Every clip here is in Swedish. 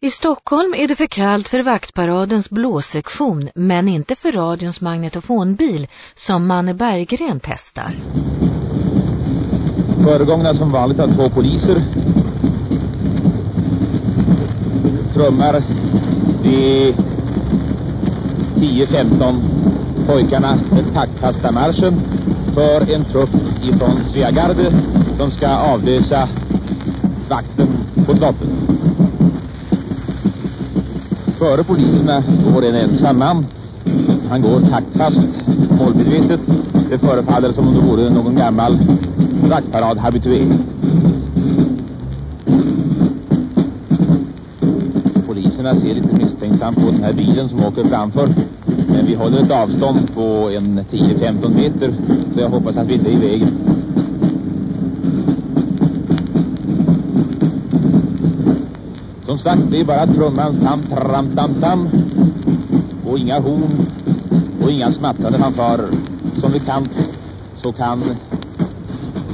I Stockholm är det för kallt för vaktparadens blåsektion men inte för radions magnetofonbil som Manne Berggren testar. Föregångna som vanligt av två poliser trummar de 10-15 pojkarna den taktfasta marschen för en trupp ifrån Sveagarde som ska avlösa vakten på slottet. Före poliserna går en ensam man. Han går taktfast, målmedvetet. Det förefaller som om det vore någon gammal vaktparad-habitué. Poliserna ser lite misstänksamt på den här bilen som åker framför. Men vi håller ett avstånd på en 10-15 meter så jag hoppas att vi inte är i vägen. Som sagt, det är bara trummans tam, tram, tam, tam. Och inga horn och inga smattrande fanfarer. Som bekant så kan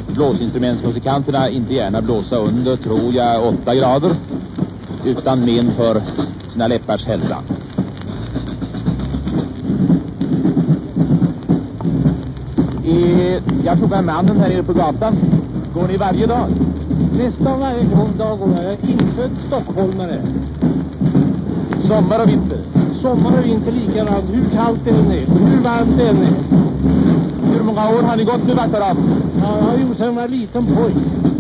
blåsinstrumentsmusikanterna inte gärna blåsa under, tror jag, åtta grader utan men för sina läppars hälsa. Eh, jag frågar mannen här nere på gatan. Går ni varje dag? Nästan varje dag går jag. Är infödd stockholmare. Sommar och vinter? Sommar och vinter likadant. Hur kallt det än är. Hur varmt det än är. Hur många år har ni gått med vaktparaden? Ja, jag har gjort sedan jag var liten pojk.